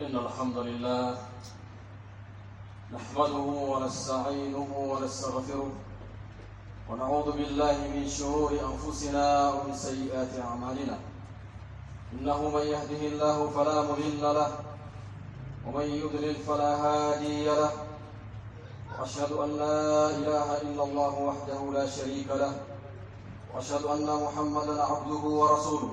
إن الحمد لله نحمده ونستعينه ونستغفره ونعوذ بالله من شرور أنفسنا ومن سيئات أعمالنا. إنه من يهده الله فلا مضل له ومن يضلل فلا هادي له. وأشهد أن لا إله إلا الله وحده لا شريك له. وأشهد أن محمدا عبده ورسوله.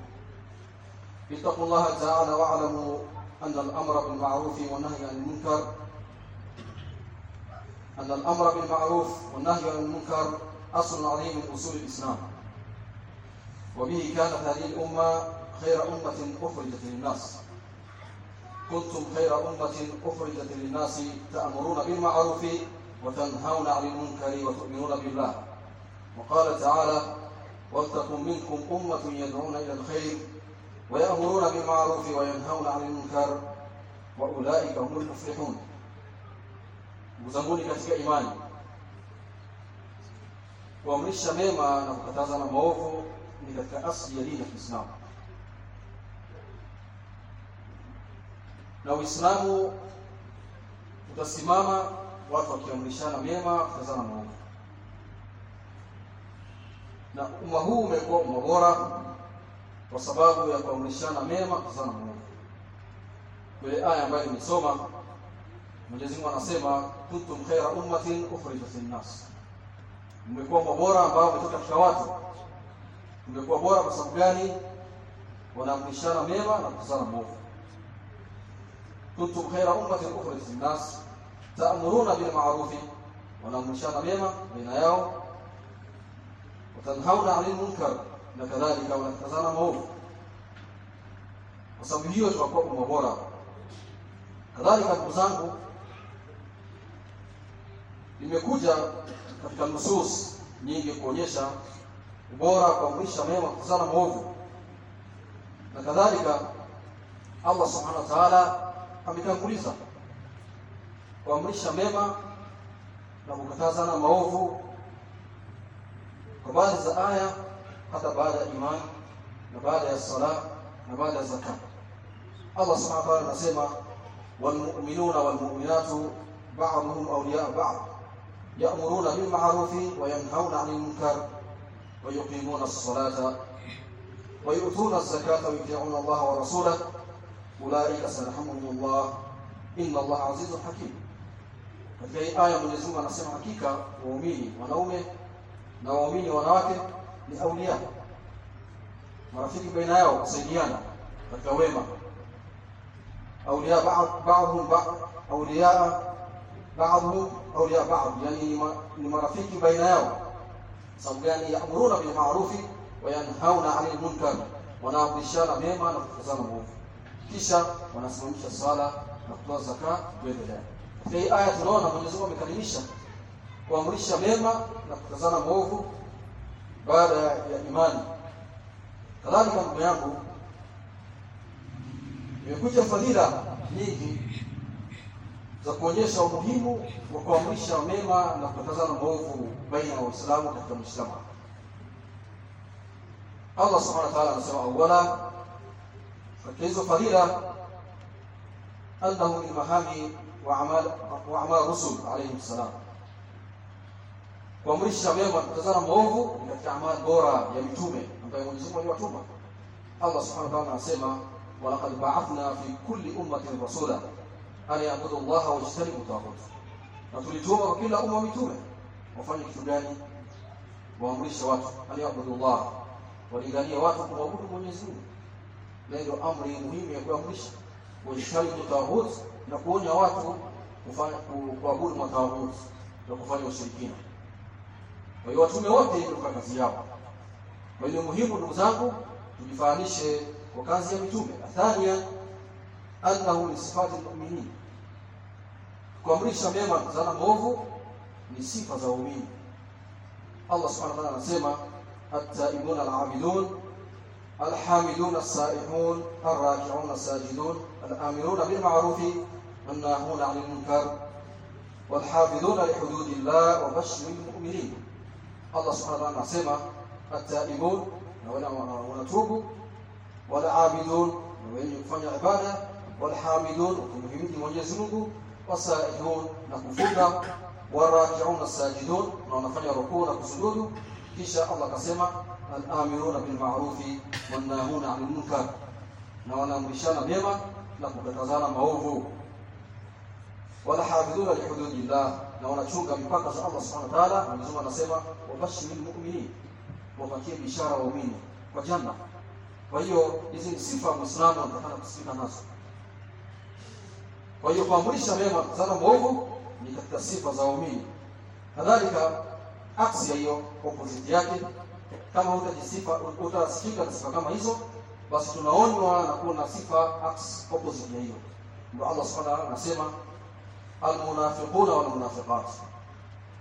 اتقوا الله تعالى واعلموا أن الأمر بالمعروف والنهي عن المنكر. أن الأمر بالمعروف والنهي عن المنكر أصل عظيم من أصول الإسلام. وبه كانت هذه الأمة خير أمة أخرجت للناس. كنتم خير أمة أخرجت للناس تأمرون بالمعروف وتنهون عن المنكر وتؤمنون بالله. وقال تعالى ولتكن منكم أمة يدعون إلى الخير ويأمرون بالمعروف وينهون عن المنكر وأولئك هم المفلحون Mzanguni katika imani kuamrisha mema na kukataza na maovu ni katika asili ya dini ya Kiislamu, na Uislamu utasimama watu wakiamrishana mema, kukatazana maovu, na umma huu umekuwa umma bora kwa sababu ya kuamrishana mema, kuzana maovu. Kule aya ambayo nimesoma Mwenyezi Mungu anasema kuntum khaira ummatin ukhrijat linnas, mmekuwa bora ambao umetoka katika watu. Mmekuwa bora kwa sababu gani? Wanaamrishana mema na kukatazana maovu. Kuntum khaira ummatin ukhrijat linnas ta'muruna bil ma'ruf, wanaamrishana mema baina yao, watanhauna 'anil munkar, na kadhalika wanakatazana maovu. Kwa sababu hiyo tunakuwa kwa bora. Kadhalika ndugu zangu imekuja katika nusus nyingi kuonyesha ubora kwa kuamrisha mema kuzana maovu, na kadhalika Allah subhanahu wa ta'ala ametanguliza kuamrisha mema na kukataza na maovu kwa baadhi za aya, حتى بعد الإيمان نبادع الصلاة نبادع الزكاة. الله سبحانه وتعالى نسمى والمؤمنون والمؤمنات بعضهم أولياء بعض يأمرون بالمعروف وينهون عن المنكر ويقيمون الصلاة ويؤتون الزكاة ويطيعون الله ورسوله. أولئك سيرحمهم الله. إن الله عزيز حكيم. Katika آية من Mwenyezi Mungu anasema hakika ونومي wanaume na ni aulia, marafiki baina yao kusaidiana katika wema. Aulia ba'dhum aulia ba'dhum awliya ba'd, yani ni marafiki baina yao. Sababu gani? Yaamuruna bil ma'rufi wa yanhauna 'anil munkar, wanaamrishana mema na kukatazana maovu, kisha wanasimamisha sala na kutoa zaka, kuendelea. Hii aya tunaona Mwenyezi Mungu amekalimisha kuamrisha mema na kukatazana maovu baada ya imani. Kadhalika ndugu yangu, imekuja fadhila nyingi za kuonyesha umuhimu wa kuamrisha mema na kukatazana maovu baina ya Waislamu katika mujtama. Allah subhanahu wa ta'ala anasema awala, katika hizo fadhila, annahu min mahami wa amal wa amal rusul alayhi salam, kuamrisha mema na kukatazana maovu katika amali bora ya mitume ambayo Mwenyezi Mungu aliwatuma. Allah subhanahu wa ta'ala anasema walaqad ba'athna fi kulli ummatin rasula an yabudu Allah wa yajtanibu taghut na tulituma kwa kila umma mitume wafanye kitu gani waamrishe watu an yabudu Allah walinganie watu kumwabudu Mwenyezi Mungu na ndio amri muhimu ya kuamrisha wajtanibu taghut na kuonya watu kufanya kuabudu mataghut na kufanya ushirikina kwa hiyo watume wote ndio kazi yao kwa hiyo muhimu ndugu zangu tujifanishe kwa kazi ya mitume athania annahu min sifati almu'minin kuamrisha mema kuzana maovu ni sifa za waumini Allah subhanahu wa ta'ala anasema at-taibun al-abidun الحامدون السائحون الراكعون الساجدون الآمرون بالمعروف والناهون عن المنكر والحافظون لحدود الله وبشر المؤمنين الله سبحانه وتعالى anasema التائبون na wale wanatubu wala abidun na wenye kufanya ibada wal hamidun kumhimidi Mwenyezi Mungu wasaihun na kufunga warakiun sajidun na wanafanya rukuu na kusujudu kisha Allah akasema al-amiruna bil ma'rufi wan nahuna 'anil munkar na wanaamrishana mema na kukatazana maovu wala hafidhuna li hududillah na wanachunga mipaka za Allah subhanahu wa ta'ala. Mwenyezi Mungu anasema wabashiril mu'minin wapatie bishara waumini kwa janna kwa hiyo hizi ni sifa muislamu anatakana kusifika nazo. Kwa hiyo kuamrisha mema sana maovu ni katika sifa za waumini. Kadhalika aksi ya hiyo opposite yake kama utajisifa utasifika na sifa kama hizo basi tunaonywa na kuwa na sifa aksi opposite ya hiyo. Ndio Allah subhanahu wa ta'ala anasema almunafiquna wal munafiqat.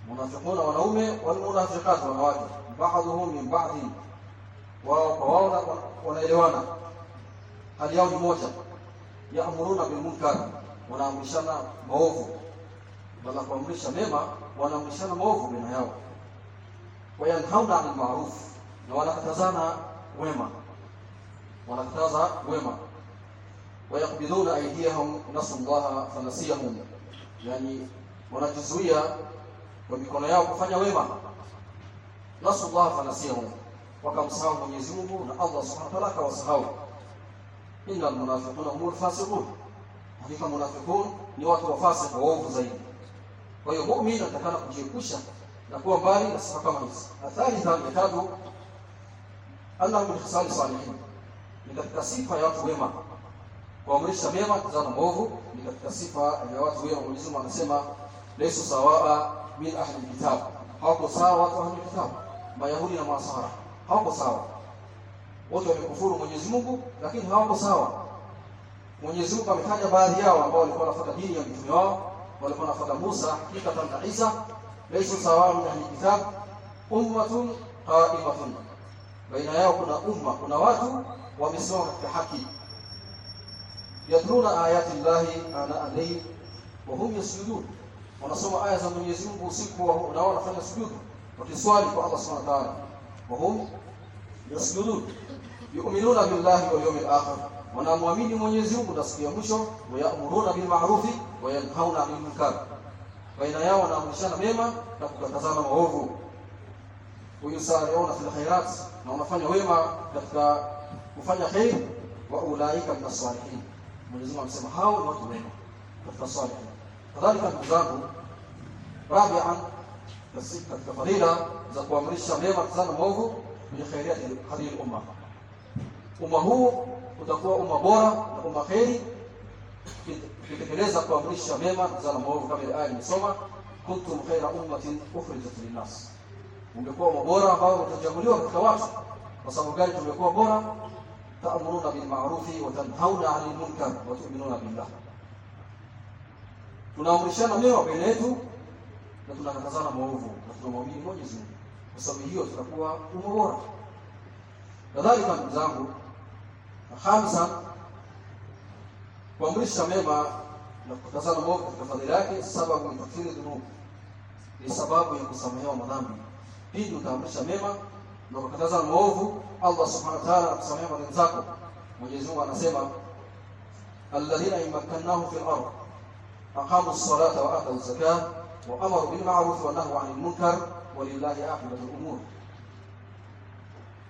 Munafiquna wanaume wal munafiqat wanawake. Ba'dhum min ba'd wao kwa wao wanaelewana. Hali yao ni moja. Yaamuruna bil munkar. Wanaamrishana maovu. Badala kuamrisha mema wanaamrishana maovu baina yao. Wayanhauna 'anil ma'ruf. Na wanakatazana wema. Wanakataza wema. Wayaqbiduna aydiyahum nasallaha fanasiyahum yani wanajizuia kwa mikono yao kufanya wema nasallaha fanasiyahum wakamsahau Mwenyezi Mungu na Allah Subhanahu wa ta'ala akawasahau innal munafiquna humul fasiqun hakika munafiqun ni watu wafasik waovu zaidi kwa hiyo muumini anatakana kujiepusha na kuwa mbali na sifa kama hizi athalitha ya tatu annahu min khisal salihin ni katika sifa ya watu wema kuamrisha mema kuzana maovu. Ni katika sifa ya watu wema Mwenyezi Mungu anasema laysa sawaa min ahli kitab hawako sawa watu wa ahli kitab mayahudi na Masara hawako sawa. Wote wamekufuru Mwenyezi Mungu lakini hawako sawa. Mwenyezi Mungu ametaja baadhi yao ambao walikuwa wanafuata dini ya mtume wao walikuwa wanafuata Musa kisha na Isa. Laysa sawaa min ahli kitab ummatun qa'imatun. Baina yao kuna umma kuna watu wamesimama katika haki yatluna ayati llahi ana alayhi wa hum yasjudun. Wanasoma aya za Mwenyezi Mungu usiku na wao wanafanya sujudu wakiswali kwa Allah Subhanahu wa ta'ala. Wa hum yasjudun. Yu'minuna billahi wal yawmil akhir. Wanamwamini Mwenyezi Mungu na siku ya mwisho wayamuruna bil ma'rufi wa yanhauna 'anil munkar. Baina yao wanaamrishana mema na kukatazana maovu. Wayusari'una fil khairat na wanafanya wema katika kufanya khair wa ulaika min as-salihin Mwenyezi Mungu amesema hao ni watu wema katika salihin kadhalika ndugu zangu rabi'an katika fadhila za kuamrisha mema kutazana maovu ni khairiyati hadhihi umma umma huu utakuwa umma bora na umma khairi ukitekeleza kuamrisha mema kutazana maovu kama ile aya nimesoma kuntum khaira ummatin ukhrijat linnas ungekuwa umma bora ambao utachaguliwa katika watu kwa sababu gani tumekuwa bora ta'muruna bil ma'rufi wa tanhauna 'anil munkar wa tu'minuna billah. Tunaamrishana mema baina yetu na tunakatazana maovu na tunamwamini Mwenyezi Mungu. Kwa sababu hiyo tutakuwa umma bora. Kadhalika ndugu zangu hamsa kuamrisha mema na kukatazana maovu katika fadhila yake sababu ni takfiri dhunub ni sababu ya kusamehewa madhambi. Pindi utaamrisha mema na kukatazana maovu Allah subhanahu wa ta'ala akusamehea madhambi zako Mwenyezi Mungu anasema alladhina imakkannahum fil ardh aqamu as-salata wa atu az-zakata wa amaru bil ma'ruf wa nahaw 'anil munkar wa lillahi 'aqibatu al-umur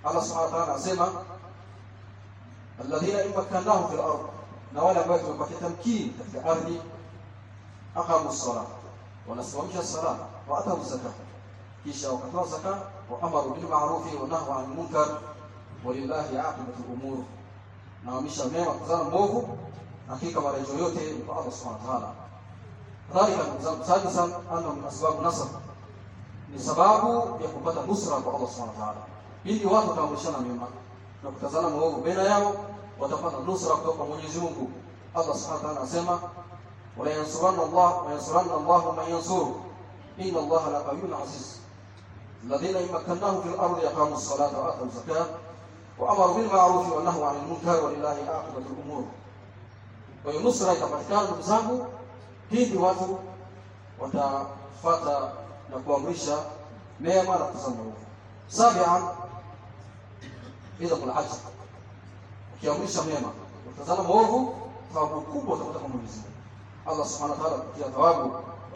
Allah subhanahu wa ta'ala anasema alladhina imakkannahum fil ardh na wale ambao tumepatia tamkini katika ardhi aqamu sala wanasimamisha sala wa atau zaka kisha wakatoa zaka وأمر بالمعروف ونهى عن المنكر ولله عاقبة الأمور. نعمش ميم أقزام موهو أخيك ورجويوتي بعض سبحانه وتعالى ذلك سادسا أنه من أسباب نصر لسبابه يقبة نصرة بعض سبحانه وتعالى بدي واتو نعمشنا ميما نكتزانا موهو بين يامو وتفاد نصرة بطوق مجيزيونك الله سبحانه وتعالى سيما ولينصرن الله وينصرن الله من ينصره إن الله لقوي عزيز الذين إن مكناهم في الأرض اقاموا الصلاة وآتوا الزكاة وأمروا بالمعروف وأنه عن المنكر ولله عاقبة الأمور. وينصر أيضا قد كان مزاه كيف واتوا وتفاتا نقوم ريشا ميما نتزمعوا سابعا إذا قل عجل وكيام ريشا ميما وتزمع موره فهو كوب وتقوم بيزمع الله سبحانه وتعالى كي يتوابه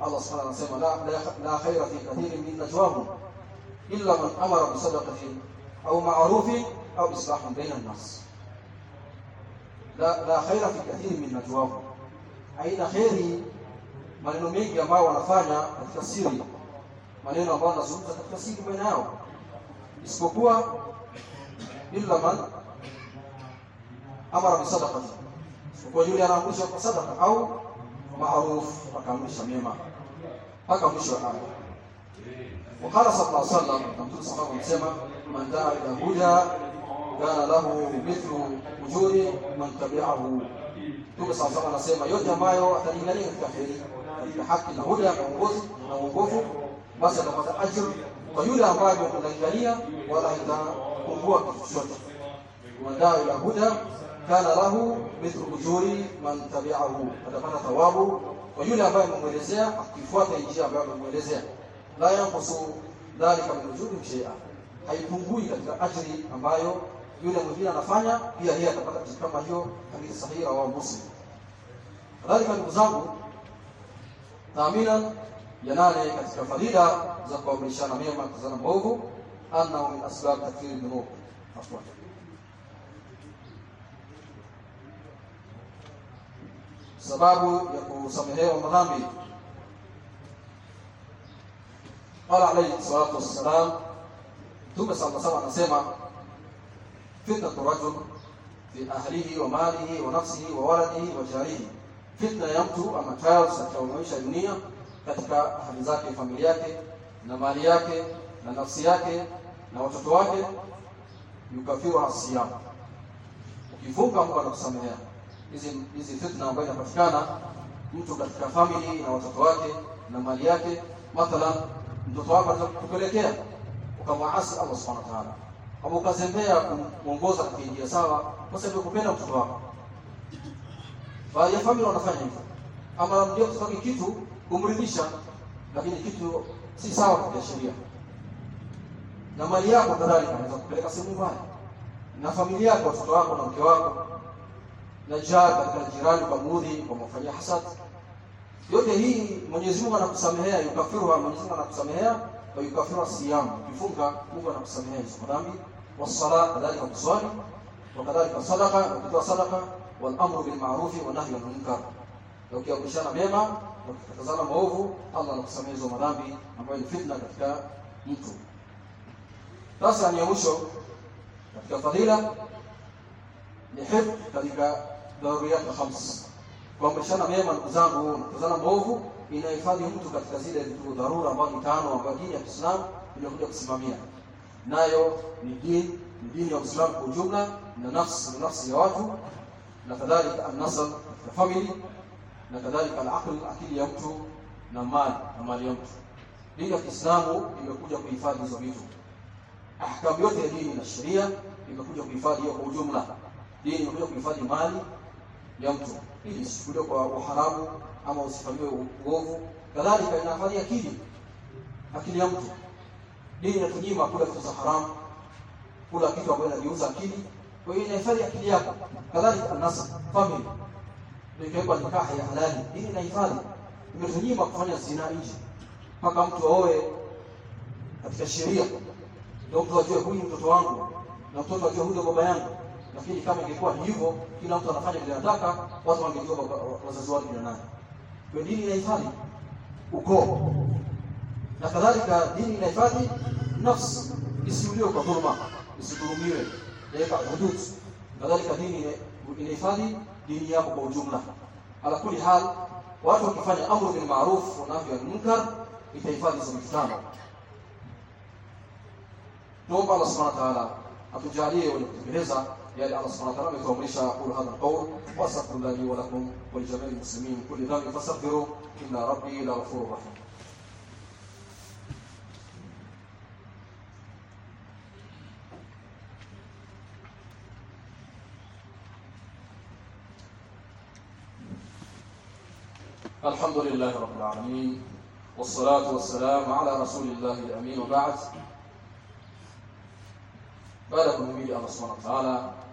الله سبحانه وتعالى لا خير في كثير من نجواهم. إلا من أمر بصدقة أو معروف أو إصلاح بين الناس. لا, لا خير في كثير من نجواه. أين خيري؟ ما ينميك ما ونفانا التفسير. ما ينبانا سلطة التفسير بينه. إسبقوا إلا من أمر بصدقة. فيه إسبقوا جولي أنا أقول بصدق أو معروف. فكامل سميما فكامل سميما وقال صلى الله عليه وسلم لم سمع من دعا إلى هدى كان له مثل وجود من تبعه. تو صلى الله عليه وسلم يهدى ما يوحى إلى لين التحرير. بحق الهدى موقوف موقوف بس لما تأجل. ما يوحى إلى لين ولا إلى قوة الشرطة من دعا إلى هدى كان له مثل وجود من تبعه. هذا كان ثوابه ويولى ما يوحى إلى لين التحرير la yanqusu dhalika min ujuri shay'a. Haipungui katika ajri ambayo yule mwingine anafanya pia yeye atapata kama hiyo hadithi sahihi wa muslim. Kadhalika ndugu zangu taamina ya nane katika fadhila za kuamrishana mema kuzana maovu annahu min asbab takfiri dhunub. Afwan. Sababu ya kusamehewa madhambi قال عليه الصلاة والسلام ثم صلى صلى سمع فتنة الرجل في أهله وماله ونفسه وولده وجاريه فتنة يمتو ومكار ستكون عيشة يونية كتك أهل ذاكي فاملياكي نمالياكي ننفسياكي نوتتواكي يكفيرها الصيام. وكيفوك أمو أنا إذن إذن فتنة وبين فتكانا mtu كتك famili na watoto wake na mtoto wako atakupelekea ukamwasi Allah subhanahu wa ta'ala. Au ukazembea kumuongoza katika njia sawa kwa sababu kupenda mtoto wako. Baadhi ya familia wanafanya hivyo. Ama ndio kufanya kitu kumridhisha lakini kitu si sawa kwa sheria. Na mali yako kadhalika inaweza kupeleka sehemu mbaya. Na familia yako watoto wako na mke wako na jaa katika jirani kwa mudhi kwa mafanya hasad yote hii Mwenyezi Mungu anakusamehea yukafiru Mwenyezi Mungu anakusamehea wa yukafiru siyam ukifunga Mungu anakusamehea hizo madhambi wasala kadhalika kuswali wakadhalika sadaqa ukitoa sadaqa wal amru bil ma'ruf wa nahyi anil munkar na ukiamrishana mema na ukikatazana maovu Allah anakusamehea hizo madhambi ambayo ni fitna katika mtu sasa ni mwisho katika fadhila ni hifdh katika daruriyat khams kuamrishana mema ndugu zangu na kutazana maovu inahifadhi mtu katika zile vitu dharura ambazo tano ambazo dini ya Kiislamu imekuja kusimamia nayo ni dini ni dini ya Uislamu kwa ujumla na nafsi na nafsi ya watu na kadhalika an-nasab katika family na kadhalika al-aql akili ya mtu na mali na mali ya mtu dini ya Kiislamu imekuja kuhifadhi hizo vitu ahkamu yote ya dini na sheria imekuja kuhifadhi hiyo kwa ujumla dini imekuja kuhifadhi mali ya mtu isichukuliwe kwa uharamu ama usifanyiwe uovu. Kadhalika inahifadhi akili akili ya mtu. Dini inatunyima kula vitu za haramu kula kitu ambacho inajiuza akili. Kwa hiyo inahifadhi akili yako. Kadhalika anasa family. Nikiwa nikaha ya halali. Dini inahifadhi. Imetunyima kufanya zina nje. Mpaka mtu aoe katika sheria. Ndio mtu ajue huyu mtoto wangu na mtoto ajue huyu baba yangu lakini kama ingekuwa ni hivyo kila mtu anafanya vile anataka watu wangejua wazazi wake ni nani Kwa dini inahifadhi ukoo na kadhalika, dini inahifadhi nafsi isiuliwe kwa dhulma, isidhulumiwe, yaweka hudud. Kadhalika dini inahifadhi dini yako kwa ujumla. Ala kuli hal, watu wakifanya amru bil ma'ruf wa nahyi anil munkar itahifadhi zimtano. Tuomba Allah subhanahu wa ta'ala atujalie wenye kutekeleza يعني على الصلاة والسلام فهم ليش أقول هذا القول وأستغفر الله لي ولكم ولجميع المسلمين كل ذلك فاستغفروا إن ربي لغفور رحيم. الحمد لله رب العالمين والصلاة والسلام على رسول الله الأمين وبعد. بارك المبيل الله سبحانه وتعالى.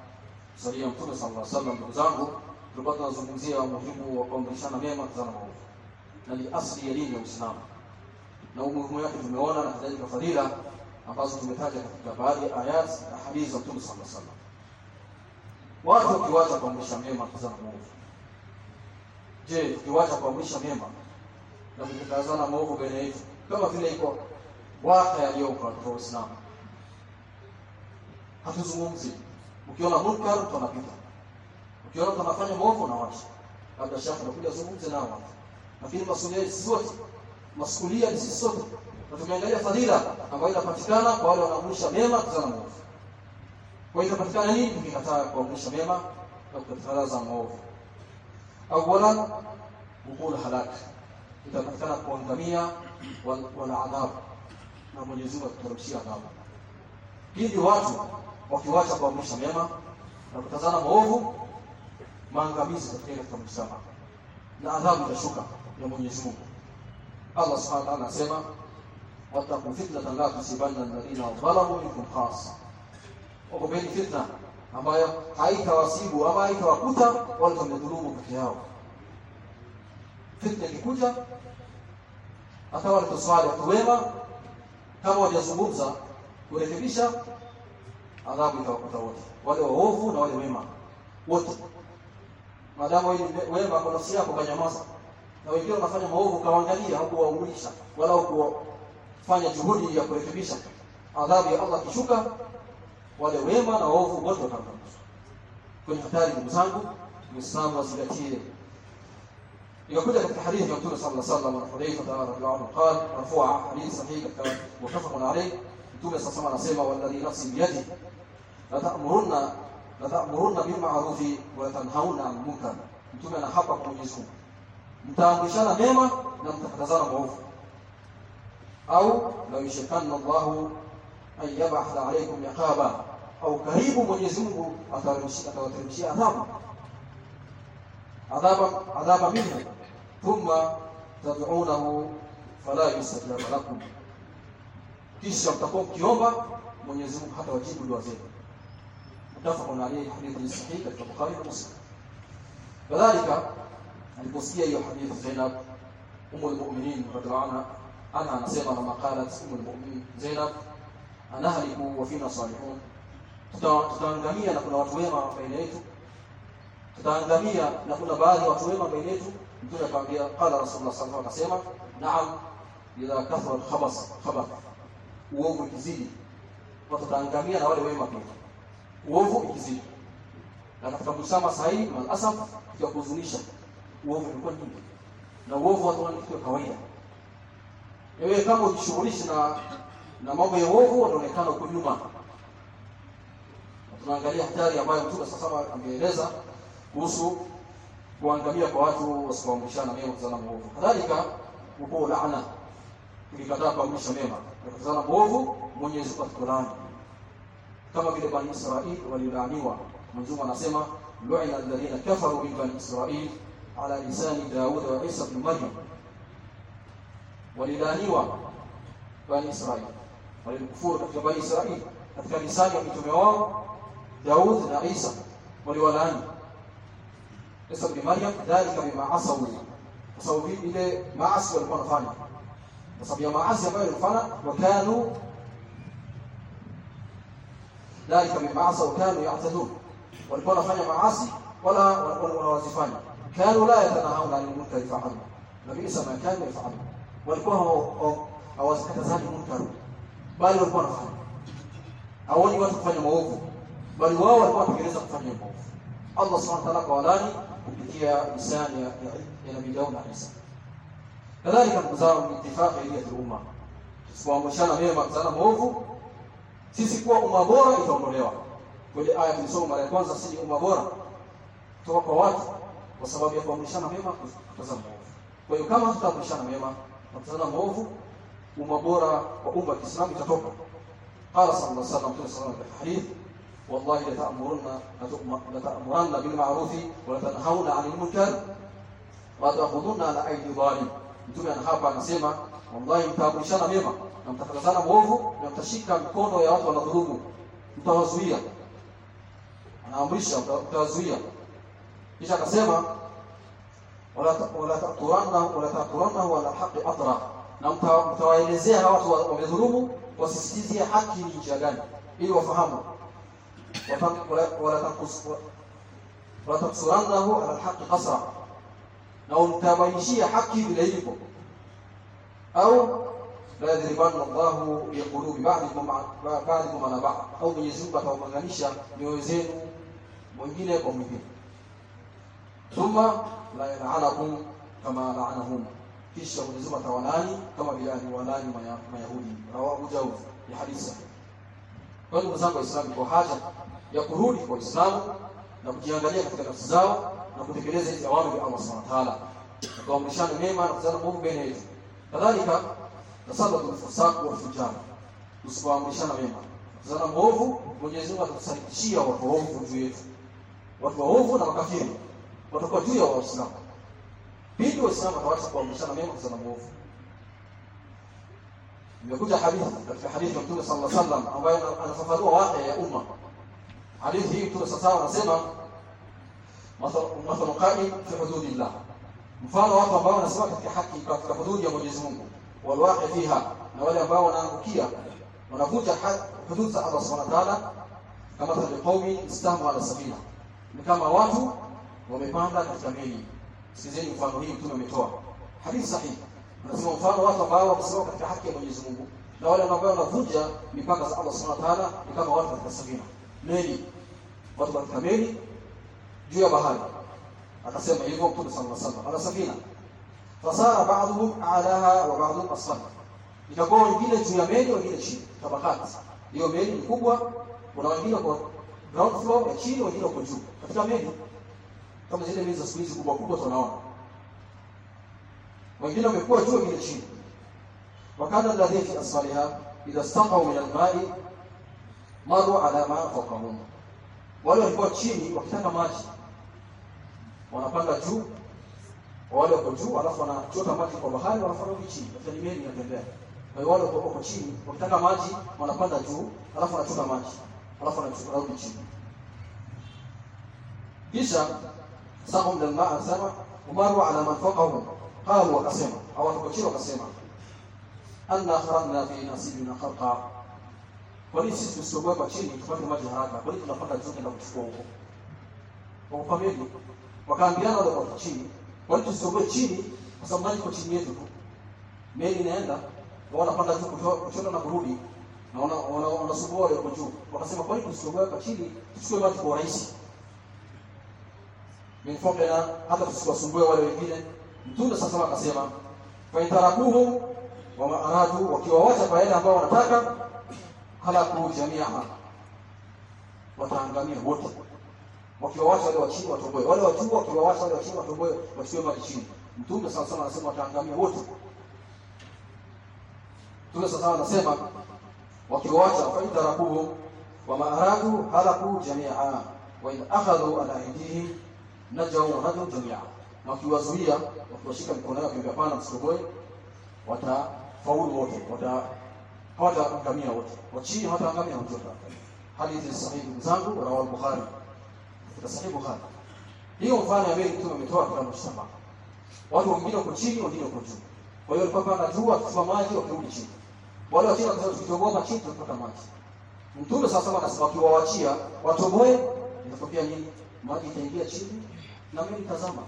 Wa Mtume sallallahu alaihi wasallam. Ndugu zangu, tulikuwa tunazungumzia umuhimu wa kuamrishana mema, kuzana maovu, na ni asli ya dini ya Uislamu na umuhimu wake tumeona, na kadhalika fadhila ambazo tumetaja katika baadhi ya ayat na hadithi za Mtume sallallahu alaihi wasallam. Watu wakiwacha kuamrisha mema, kuzana maovu, je, tukiwacha kuamrisha mema na kukatazana maovu baina yetu, kama vile iko waka yaliyopo kwa Uislamu hatuzungumzi. Ukiona munkar tunapita, ukiona tunafanya maovu na wacha, labda shaka nakuja zungumze nao watu, lakini masuala sisi masuala ni sisi sote, na tumeangalia fadhila ambayo inapatikana kwa wale wanaamrisha mema kuzana maovu. Kwa hiyo itapatikana nini tukikataa kuamrisha mema na kukataza maovu? Awalan, ukul halak, itapatikana kuangamia wala adhabu, na Mwenyezi Mungu atateremshia adhabu pindi watu wakiwacha kuamrisha mema na kutazana maovu, maangamizi yatakuja katika msamaha na adhabu itashuka ya Mwenyezi Mungu. Allah Subhanahu wa Ta'ala anasema wattaqu fitnatan la tusibanna alladhina zalamu minkum khassa, ogopeni fitna ambayo haitawasibu ama haitawakuta wale wamedhulumu kati yao. Fitna ikikuja, hata wale watu wema kama wajazungumza kurekebisha adhabu wote, wale waovu na wale wema wote. Maadamu wewe wema kwa nafsi yako kanyamaza, na wengine wanafanya maovu kawaangalia, hakuwaulisha wala hakuwafanya juhudi ya kurekebisha, adhabu ya Allah kishuka, wale wema na waovu wote wataangamizwa. Kwenye hatari, ndugu zangu, Muislamu azingatie. Ikakuja katika hadithi ya Mtume sallallahu alaihi wasallam, Hudhaifa radhiallahu anhu qala, marfu'a, hadithi sahihi katika muttafaqun alayh Mtume تمس صم نصيبا والذي نفسي بيده. لتأمرن لتأمرن بالمعروف ولتنهون عن المنكر. أنتم أنا حبا كونيسكم متأمرشان ميما لم تفتزان معروف. أو لو يشكن الله أن يبعث عليكم عقابا أو كريب مجزمه أترمشي أترمشي عذابا. عذابا عذابا منه. ثم تدعونه فلا يستجاب لكم. Kisha mtakuwa mkiomba Mwenyezi Mungu hata wajibu dua zenu. Mutafaqun alayhi, hadithi sahihi katika Bukhari na Muslim. Kadhalika aliposikia hiyo hadithi Zainab umul mu'minin radhiallahu anha, ana anasema kama qalat umul mu'minin Zainab, anahliku wa fina salihun, tutaangamia na kuna watu wema baina yetu, tutaangamia na kuna baadhi ya watu wema baina yetu. Mtume akamwambia, qala Rasulullah sallallahu alaihi wasallam, naam idha kathara al-khabas khabath uovu ikizidi watu taangamia na wale wema pia. Uovu ikizidi, na katika kusama sahihi mal asaf ya kuhuzunisha, uovu ulikuwa nyingi, na uovu watu wanafikia kawaida. Wewe kama ujishughulishi na na mambo ya uovu, wanaonekana uko nyuma. Tunaangalia hatari ambayo Mtume sasa ameeleza kuhusu kuangamia kwa watu wasipoangushana mema, kuzana uovu. Kadhalika uko laana, ukikataa kuamrisha mema kutazana maovu, Mwenyezi Mungu atakulaani, kama vile Bani Israili walilaaniwa. Mwenyezi Mungu anasema lu'ina alladhina kafaru min bani Israil ala lisani Daud wa Isa ibn Maryam, walilaaniwa Bani Israili, walikufuru katika Bani Israili katika lisani ya mitume wao Daud na Isa, waliwalaani Isa ibn Maryam, dhalika bima asaw, kwa sababu ile maasi walikuwa wanafanya طب يوم عز يبقى يرفعنا وكانوا ذلك من معصى وكانوا يعتدون. والكل فاني معاصي ولا والكل ولا وزفاني كانوا لا يتناهون عن المنكر فعلا نبي ما كانوا يفعلوا والكل هو أو أتزاد المنكر. بل والكل فاني أولي ما تفاني موقف. بل هو والكل تجريزة تفاني موقف. الله سبحانه وتعالى قالاني بكيا إنسان يا نبي داود عليه السلام. كذلك المزارة من اتفاق عيدية الأمة. سبحانه وشانا ميما زانا موفو سيسي كوا أمابورا إذا أمريوا كل آية من سوء مريكوان زاسي أمابورا توقع وات وسبب يقوى مشانا ميما زانا موفو ويوكاما تتاب مشانا ميما زانا موفو أمابورا وأمة الإسلام تتوقع قال صلى الله عليه وسلم في صلى الله والله لتأمرن لتأمرن بالمعروف ولتنهون عن المنكر وتأخذن على أيدي ظالم mtume hapa anasema wallahi mtaamrishana mema na mtakatazana mwovu na mtashika mikono ya watu wanadhulumu mtawazuia. Anaamrisha mtawazuia. Kisha akasema wala taturanna wala taqurana wala haqi atra na mtawaelezea watu wamedhulumu wasisitizie haki ni njia gani ili wafahamu. Wala taksurannahu ala alhaqi qasra Allahu bi qulubi ba'dikum ba'dikum ala ba'd au Mwenyezi Mungu atawaunganisha mioyo zenu mwingine kwa mwingine thumma la yal'anakum kama la'anahum kisha Mwenyezi Mungu atawalani kama vile aliwalani Mayahudi rawahu Dawud ni hadithi sahihi kwa ndugu zangu waislamu kwa haja ya kurudi kwa Uislamu na kujiangalia katika nafsi zao na wa ta'ala na kuamrishana mema na kuzana maovu baina yetu kadhalika tasabatu fusaku wa fujar tusipoamrishana mema kuzana maovu Mwenyezi Mungu atatusalitishia watu waovu juu yetu watu waovu na makafiri watakuwa juu ya waislamu pindi waislamu wataacha kuamrishana mema kuzana maovu imekuja hadithi katika hadithi ya Mtume sallallahu alaihi wasallam ambayo anafafanua waqa ya umma hadithi hii Mtume sallallahu alaihi wasallam anasema mathalu qa'im fi hududillah mfano watu ambao wanasema katika haki katika hududi ya Mwenyezi Mungu. Walwaqi fiha na wale ambao wanaangukia wanavuta hudud za Allah Subhanahu wa ta'ala kama vile qaumi istamu ala sabila. Ni kama watu wamepanda katika meli. Sizeni mfano hii mtume ametoa. Hadithi sahihi. Nasema mfano watu ambao wamesimama katika haki ya Mwenyezi Mungu na wale ambao wanavuja mipaka za Allah Subhanahu wa ta'ala ni kama watu katika safina meli. Watu katika meli juu ya bahari. Akasema hivyo mtume sallallahu alaihi wasallam. Safina. Fasara ba'dhum a'laha wa ba'dhum asfala. Itakuwa wengine juu ya meli wengine chini. Tabakati. Hiyo meli kubwa kuna wengine kwa ground floor ya chini wengine kwa juu. Katika meli kama zile meli za siku kubwa kubwa tunaona. Wengine wamekuwa juu wengine chini. Wakati alladhi fi asfaliha idha istaqaw min al-ma'i maru ala ma fawqahum. Wale walikuwa chini wakitaka maji wanapanda juu wale wako juu alafu wanachota maji kwa bahari wanafarudi chini. Katika meli inatembea. Kwa hiyo wale wako chini wakitaka maji wanapanda juu alafu wanachota maji alafu wanarudi chini. Kisha sahum lil ma'a sama umaru ala man faqahu qalu wakasema au wako chini wakasema anna kharajna fi nasibina kharqa. Kwa nini sisi kwa chini tupate maji haraka? Kwa nini tunapanda juu kwenda kuchukua huko? Kwa ufamili wakaambiana wale kwa chini. Kwa tusiogoe chini kwa sababu maji kwa chini yetu tu. Meli inaenda wanapanda tu kuchota na kurudi na wanasumbua wale wako juu. Wakasema kwa nini tusiogoe kwa chini tuchukue maji kwa urahisi. Min na hata tusiwasumbue wale wengine. Mtume sasa akasema fa intarakuhum wa maaradu wakiwawacha kwa yale ambao wanataka halaku jamia wataangamia wote wakiwawacha wale wa chini watoboe. Wale wa juu wakiwawasha wale wa chini watoboe wasiwe maji chini. Mtume sana sana anasema wataangamia wote. Mtume sana sana anasema wakiwawacha fa intarakuhum wa maaradu halaku jamia wa in akhadhu ala aydihim najau wa najau jamia. Wakiwazuia wakiwashika mikono yao kiambia hapana msitoboe. Watafaulu wote wata hawataangamia wote. Wa chini hawataangamia wote. Hadithi sahihi ndugu zangu rawahu bukhari sahihi bukhari hiyo mfano ya meli mtume ametoa kwa mshamba. watu wengine wako chini wengine wako juu. Kwa hiyo walikuwa juu wakichukua maji wakirudi chini. Wale wa chini wakasema tukitoboa chini tutapata maji. Mtume sasa anasema kiwaachia watoboe. Nitakwambia nini? Maji itaingia chini na mimi nitazama.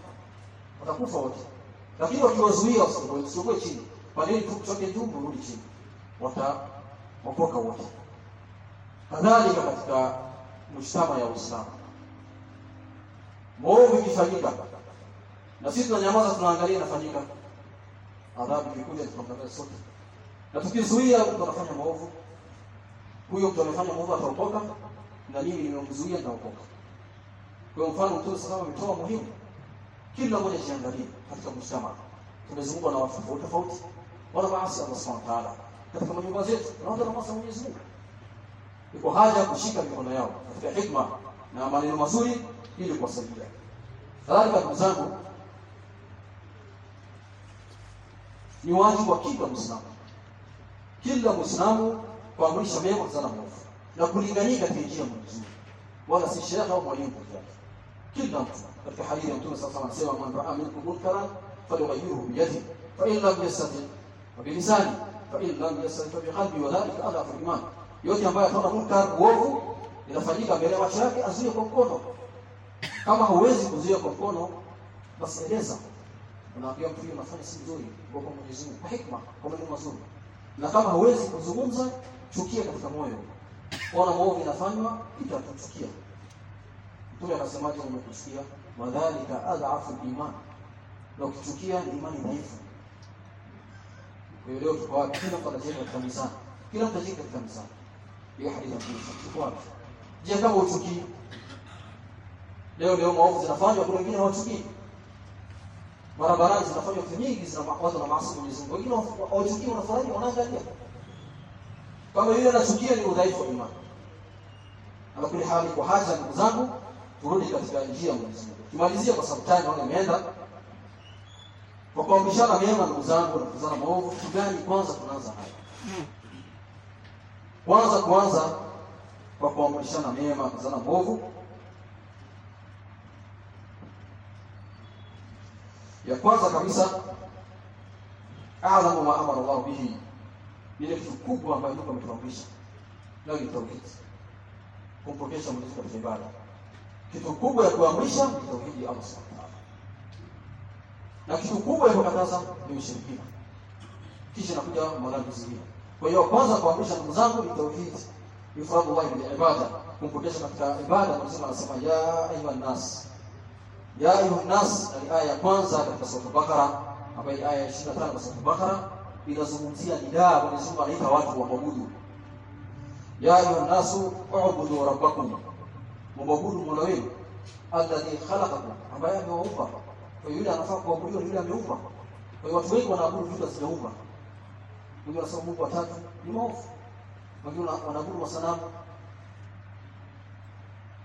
watakufa wote. Lakini wakiwazuia wasiogoe chini. Kwa tukutoke juu kurudi chini? Wataokoka wote. Kadhalika katika mshtama ya uislamu maovu ikifanyika na sisi tunanyamaza tunaangalia inafanyika. Adhabu ikikuja tutamtangaza sote na tukizuia mtu anafanya maovu. Huyo mtu amefanya maovu ataokoka. Na mimi nimemzuia nitaokoka. Kwa mfano mtume sasa ametoa muhimu kila mmoja jiangalie katika mshtama tumezungukwa na watu tofauti tofauti. Wala maasi Allah subhanahu wa ta'ala. Katika majumba zetu naomba na Mwenyezi Mungu. Iko haja kushika mikono yao katika hikma na maneno mazuri ili kuwasaidia kadhalika ndugu zangu ni wajibu wa kila Muislamu kila Muislamu kuamrisha mema kuzana maovu na kulingania katika njia Mungu wala si shehe au mwalimu pekee kila mtu katika hadithi ya Mtume wasallam anasema man ra'a minkum munkaran falyughayyirhu bi yadihi fa in lam yastati fa bi lisani fa in lam yastati fa bi qalbi wa dhalika adhafu iman yote ambaye ataona munkar uovu inafanyika mbele ya macho yake azuie kwa mkono. Kama huwezi kuzuia kwa mkono basi eleza unaambia mtu huyo unafanya si nzuri kwa Mwenyezi Mungu kwa hikma kwa maneno mazuri. Na kama huwezi kuzungumza chukia katika moyo. Ona maovu inafanywa itakuchukia mtume akasemaje umekusikia wadhalika adhafu iman na ukichukia ni imani dhaifu. Kwa hiyo leo tuko wapi? Kila mtu anajenga katika mizani. Kila mtu anajenga katika hiyo hadithi ya mtume je kama uchukii leo leo maovu zinafanywa kuna wengine hawachukii barabarani zinafanywa vitu nyingi zina watu na maasi Mwenyezi Mungu wengine hawachukii wanafurahi wanaangalia. Kama yule anachukia ni udhaifu wa imani. Ala kuli hali kwa haja ndugu zangu turudi katika njia ya Mwenyezi Mungu. Kimalizia kwa sababu time naona imeenda. Kwa kuamrishana mema ndugu zangu na kuzana maovu kitu gani kwanza tunaanza nayo? Kwanza kwanza kwa kuamrishana mema kuzana mbovu. ya kwanza kabisa a'lamu ma amara Allah bihi. Ile kitu kubwa ambayo Mungu ametuamrisha. Nayo ni tauhid. Kumpokesha Mwenyezi katika ibada. Kitu kubwa ya kuamrisha ni tauhid ya Allah Subhanahu ta'ala. Na kitu kubwa ya kukataza ni ushirikina. Kisha nakuja maradhi zingine kwa hiyo kwanza kuamrisha ndugu zangu ni tauhid يفرض الله من العبادة ونقدس من كعبادة ونسمع السماء يا أيها الناس يا أيها الناس الآية قوانزة في صوت البقرة أما الآية الشيطة في صوت البقرة إذا زمونتيا لداء ونسمع ليه تواجه ومبود يا أيها الناس أعبدوا ربكم ومبود ملوين الذي خلقكم أما يأمي وعبا فيولي أنا فاق وبريو يولي أمي وعبا فيواتوين ونعبور فيولي أسنعوبا ويولي أسنعوبا تاتو لما أفضل masanamu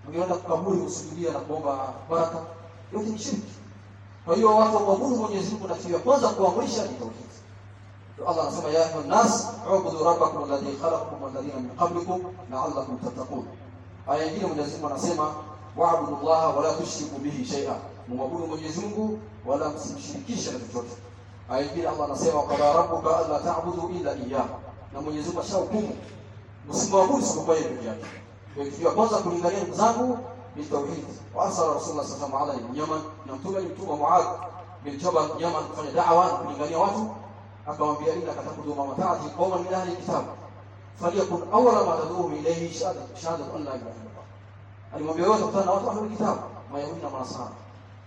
wengine wanaenda kukaburi kusujudia na kuomba baraka yote ni shirki kwa hiyo watu waabudu Mwenyezi Mungu na kitu ya kwanza kuamrisha ni tauhid Allah anasema ya ayuha nas ubudu rabbakum alladhi khalaqakum walladhina min qablikum la'allakum tattaqun aya nyingine Mwenyezi Mungu anasema wa'budu Allah wala tushriku bihi shay'a muabudu Mwenyezi Mungu wala msimshirikishe na chochote aya nyingine Allah anasema qala rabbuka alla ta'budu illa iyyah na Mwenyezi Mungu ashahukumu msimwabudu isipokuwa yeye pekee yake kwa hiyo kwanza kulingania ndugu zangu ni tauhid wa arsala rasulullah sallallahu alaihi wasallam Yaman na mtume alimtuma Muadh bin Jabal Yaman kufanya da'wa kulingania watu akamwambia inna katakudu ma mata'ati qawman min ahli kitab falyakun awwala ma tad'uhum ilayhi shahadatu an la ilaha illallah alimwambia wewe utakutana na watu ahli kitab mayahudi na manasara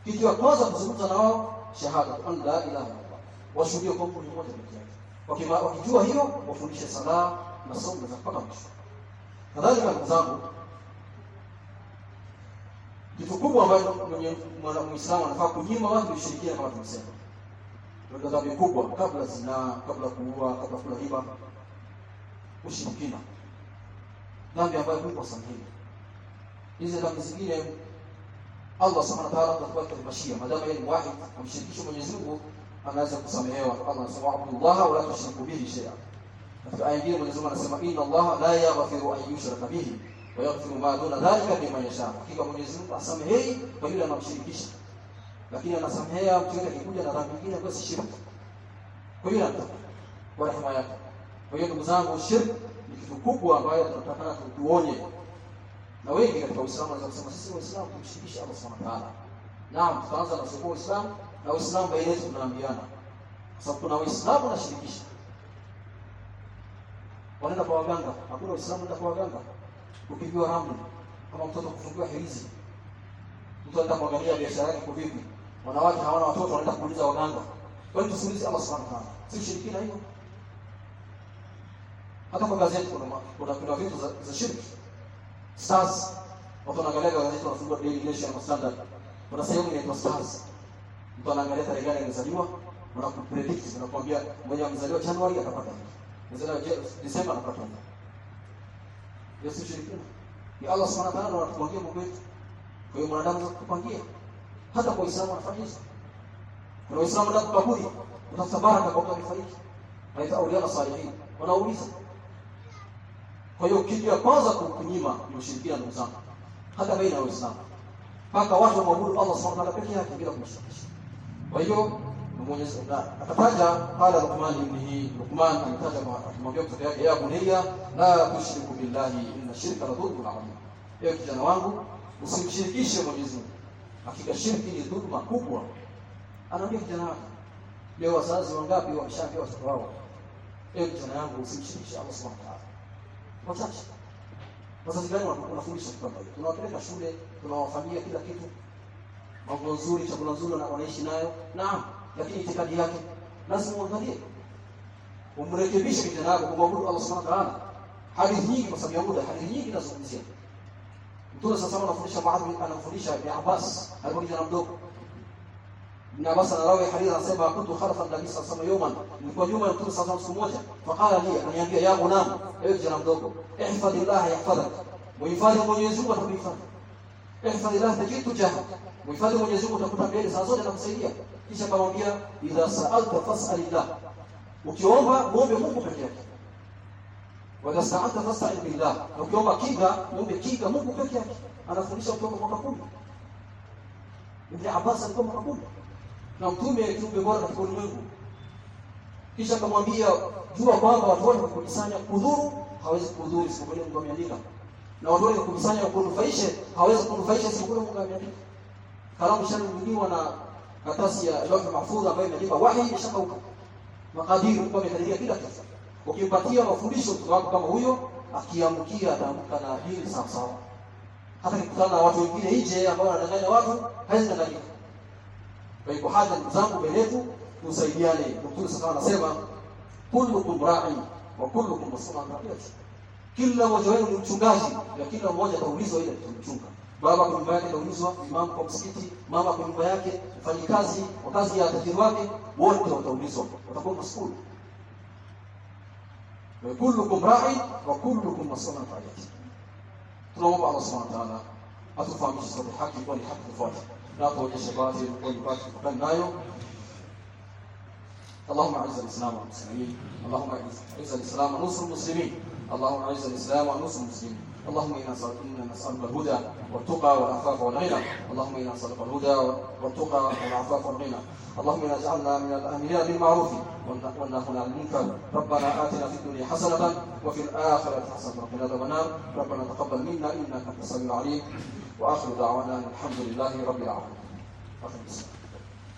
kitu ya kwanza kuzungumza na wao shahada an la ilaha illallah washuhudie kwa mmoja yake wakijua hiyo wafundishe sala na somo za mpaka mwisho kadhalika kitu kubwa ambacho mwenye muislamu anafaa kunyima watu ushirikina kama tumesema ndio dhambi kubwa kabla zina kabla kuua kabla kula riba ushirikina dhambi ambayo Mungu asamehe hizi dhambi zingine Allah subhanahu wa ta'ala atakuwa mashia madama yeye wahid amshirikishe Mwenyezi Mungu anaweza kusamehewa Allah subhanahu wa ta'ala wala tushirikubihi shay'a katika aya nyingine Mwenyezi Mungu anasema inna Allah la yaghfiru an yushraka bihi wa yaghfiru ma duna dhalika liman yasha. Hakika Mwenyezi Mungu asamehei kwa yule anamshirikisha. Lakini anasamehea mtu yule akikuja na dhambi nyingine kwa si shirki kwa hiyo anataka kwa rehema yake. Kwa hiyo ndugu zangu shirki ni kitu kubwa ambayo tunatakana tuone. na wengi katika Uislamu wanaweza kusema sisi Waislamu tumshirikisha Allah Subhanahu wa Ta'ala. Naam, tutaanza na na baina yetu tunaambiana, kwa sababu kuna Waislamu wanashirikisha, wanaenda kwa waganga. Hakuna Uislamu enda kwa waganga, kupigiwa ramli kama mtoto kufungiwa hirizi, mtu anaenda kuangalia biashara yake kwa vipi, wanawake hawana watoto, wanaenda kuuliza waganga. Kwa hiyo tusiulize Allah subhanahu wa ta'ala? Si ushirikina hiyo? Hata kwa gazeti kuna kuna, kuna vitu za, za shirki stars watu wanaangalia gazeti wanafungua Daily Nation na Standard kuna sehemu inaitwa stars mtu anaangalia tarehe gani amezaliwa wanakupredict wanakuambia mwenye amezaliwa Januari atapata hivi December atapata hivi hiyo si shirikina ni Allah subhanahu wa ta'ala anatupangia mambo yetu kwa hiyo mwanadamu kupangia hata kwa Uislamu wanafanya hizo kuna Uislamu ndio kaburi utafuta baraka kwa mtu alifariki naita aulia na salihin wanauliza kwa hiyo kitu ya kwanza kunyima ni ushirikina ndugu zangu hata baina ya Waislamu mpaka watu waabudu Allah subhanahu wa ta'ala pekee yake bila kumshirikisha kwa hiyo Mwenyezi Mungu. Akataja qala Luqman ibnihi Luqman alitaja akimwambia mtoto yake ya bunayya la tushriku billahi inna shirka la dhulmun adhim ewe kijana wangu usimshirikishe Mwenyezi Mungu. Hakika shirki ni dhulma kubwa. Anaambia kijana wake leo wazazi wangapi wameshaambia watoto wao? Ewe kijana wangu usimshirikishe Allah subhanahu wa ta'ala. Wachache. Wazazi gani wanafundisha hiyo tunawapeleka shule tunawafanyia kila kitu. Mambo nzuri chakula nzuri wanaishi nayo. Naam lakini itikadi yake lazima uangalie umrekebishe kijana wako kumwabudu Allah subhanahu wa ta'ala hadithi nyingi kwa sababu ya muda hadithi nyingi nazungumzia Mtume sasa anafundisha baadhi anafundisha Ibn Abbas alikuwa kijana mdogo Ibn Abbas anarawi hadithi anasema kuntu khalafa nabii sallallahu alayhi wasallam nilikuwa nyuma ya Mtume sallallahu alayhi wasallam siku moja faqala li ananiambia ya ghulam ewe kijana mdogo ihfadhillah yahfadhak muhifadhi Mwenyezi Mungu atakuhifadhi ihfadhillah tajid tujahak muhifadhi Mwenyezi Mungu utakuta mbele saa zote atakusaidia kisha akamwambia idha sa'alta fas'alillah. Ukiomba muombe Mungu peke yake. Wa idha sa'alta fas'al billah. Na ukiomba kinga muombe kinga Mungu peke yake. Anafundisha kutoka mwaka 10 Ibn Abbas alikuwa mwaka 10 na mtume kiumbe bora katika ulimwengu. Kisha akamwambia jua kwamba watu wote wakikusanya kudhuru hawezi kudhuru isipokuwa Mungu ameandika. Na watu wote wakikusanya kunufaisha hawezi kunufaisha isipokuwa Mungu ameandika kalamu shanunuliwa na karatasi ya lawh mahfudh ambayo imeandikwa wahi imeshakauka makadiri kwa amekadiria kila kitu ukimpatia mafundisho mtoto wako kama huyo akiamkia ataamka na dini sawa sawa hata kikutana na watu wengine nje ambao wanadanganya watu hawezi danganyika kwa hivyo hata ndugu zangu mbele yetu tusaidiane Mtume sasa anasema kullukum ra'i wa kullukum mas'ulun an kila mmoja wenu mchungaji na kila mmoja ataulizwa ile kumchunga baba kwa nyumba yake ataulizwa imam kwa msikiti mama kwa nyumba yake mfanyikazi wa kazi ya tajiri wake wote wataulizwa watakuwa mas'ul wa kullukum ra'i wa kullukum mas'ulun an ra'iyati tunaomba Allah subhanahu wa ta'ala atufahamishe sote haki kwa ni haki kufuata na tuonyeshe baadhi kwa ni baadhi kutokana nayo اللهم اعز الاسلام والمسلمين اللهم اعز الاسلام ونصر المسلمين اللهم اعز الاسلام ونصر المسلمين اللهم إنا نسالك الهدى والتقى والعفاف والغنى. اللهم إنا نسالك الهدى والتقى والعفاف والغنى. اللهم إنا اجعلنا من الامرين بالمعروف والناهون عن المنكر. ربنا آتنا في الدنيا حسنة وفي الآخرة حسنة وقنا عذاب النار. ربنا تقبل منا إنك أنت السميع العليم. وآخر دعوانا الحمد لله رب العالمين.